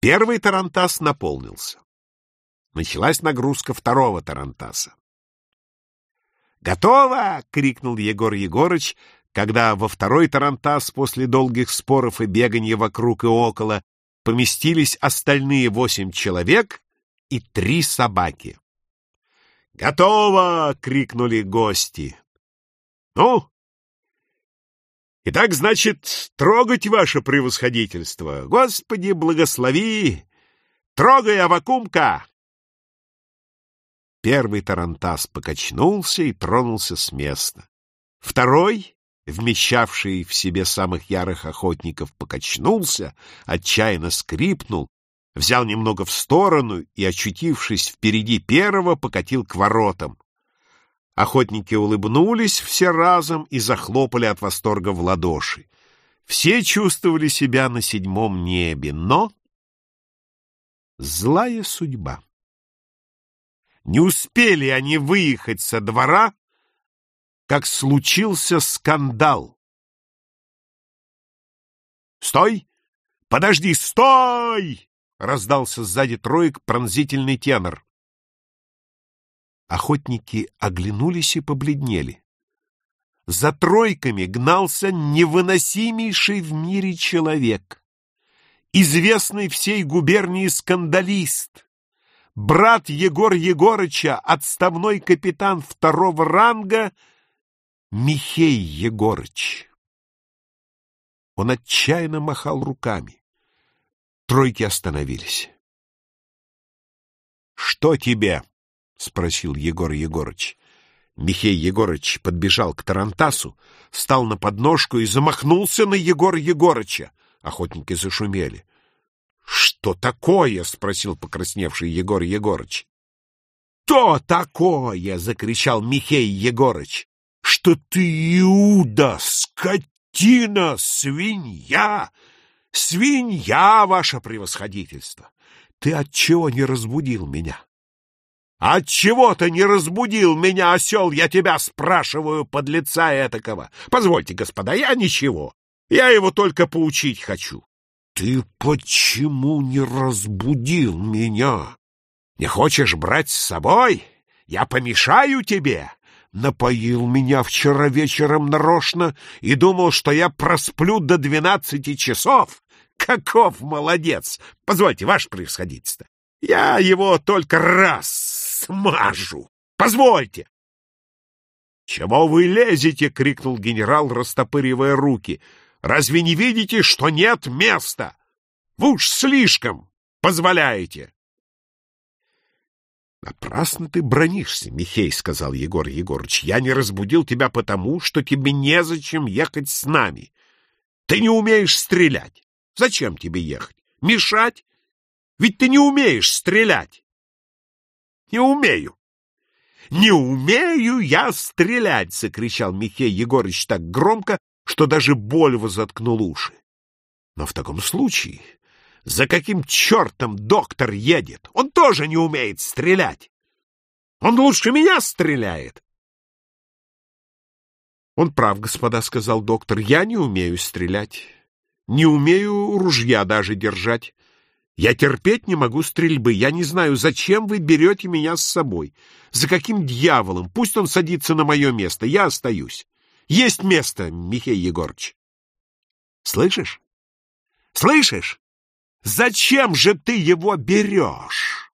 Первый тарантас наполнился. Началась нагрузка второго тарантаса. «Готово!» — крикнул Егор Егорыч, когда во второй тарантас после долгих споров и бегания вокруг и около поместились остальные восемь человек и три собаки. «Готово!» — крикнули гости. «Ну, итак, значит, трогать ваше превосходительство! Господи, благослови! Трогай, Авакумка!» Первый тарантас покачнулся и тронулся с места. Второй, вмещавший в себе самых ярых охотников, покачнулся, отчаянно скрипнул, взял немного в сторону и, очутившись впереди первого, покатил к воротам. Охотники улыбнулись все разом и захлопали от восторга в ладоши. Все чувствовали себя на седьмом небе, но... Злая судьба. Не успели они выехать со двора, как случился скандал. «Стой! Подожди, стой!» — раздался сзади троек пронзительный тенор. Охотники оглянулись и побледнели. За тройками гнался невыносимейший в мире человек, известный всей губернии скандалист, брат Егор Егорыча, отставной капитан второго ранга Михей Егорыч. Он отчаянно махал руками. Тройки остановились. — Что тебе? — спросил Егор Егорыч. Михей Егорыч подбежал к Тарантасу, встал на подножку и замахнулся на Егора Егорыча. Охотники зашумели. «Что такое?» — спросил покрасневший Егор Егорыч. «То такое!» — закричал Михей Егорыч. «Что ты, Иуда, скотина, свинья! Свинья, ваше превосходительство! Ты отчего не разбудил меня?» «Отчего ты не разбудил меня, осел, я тебя спрашиваю, под лица этакого? Позвольте, господа, я ничего, я его только поучить хочу». Ты почему не разбудил меня? Не хочешь брать с собой? Я помешаю тебе. Напоил меня вчера вечером нарочно и думал, что я просплю до двенадцати часов. Каков молодец! Позвольте, ваше превосходительство. Я его только раз смажу. Позвольте. «Чего вы лезете?» — крикнул генерал, растопыривая руки. Разве не видите, что нет места? Вы уж слишком позволяете. Напрасно ты бронишься, Михей, сказал Егор Егорыч. Я не разбудил тебя потому, что тебе незачем ехать с нами. Ты не умеешь стрелять. Зачем тебе ехать? Мешать? Ведь ты не умеешь стрелять. Не умею. Не умею я стрелять, закричал Михей Егорыч так громко, что даже боль возоткнул уши. Но в таком случае, за каким чертом доктор едет? Он тоже не умеет стрелять. Он лучше меня стреляет. Он прав, господа, сказал доктор. Я не умею стрелять. Не умею ружья даже держать. Я терпеть не могу стрельбы. Я не знаю, зачем вы берете меня с собой. За каким дьяволом? Пусть он садится на мое место. Я остаюсь. Есть место, Михей Егорыч. Слышишь? Слышишь? Зачем же ты его берешь?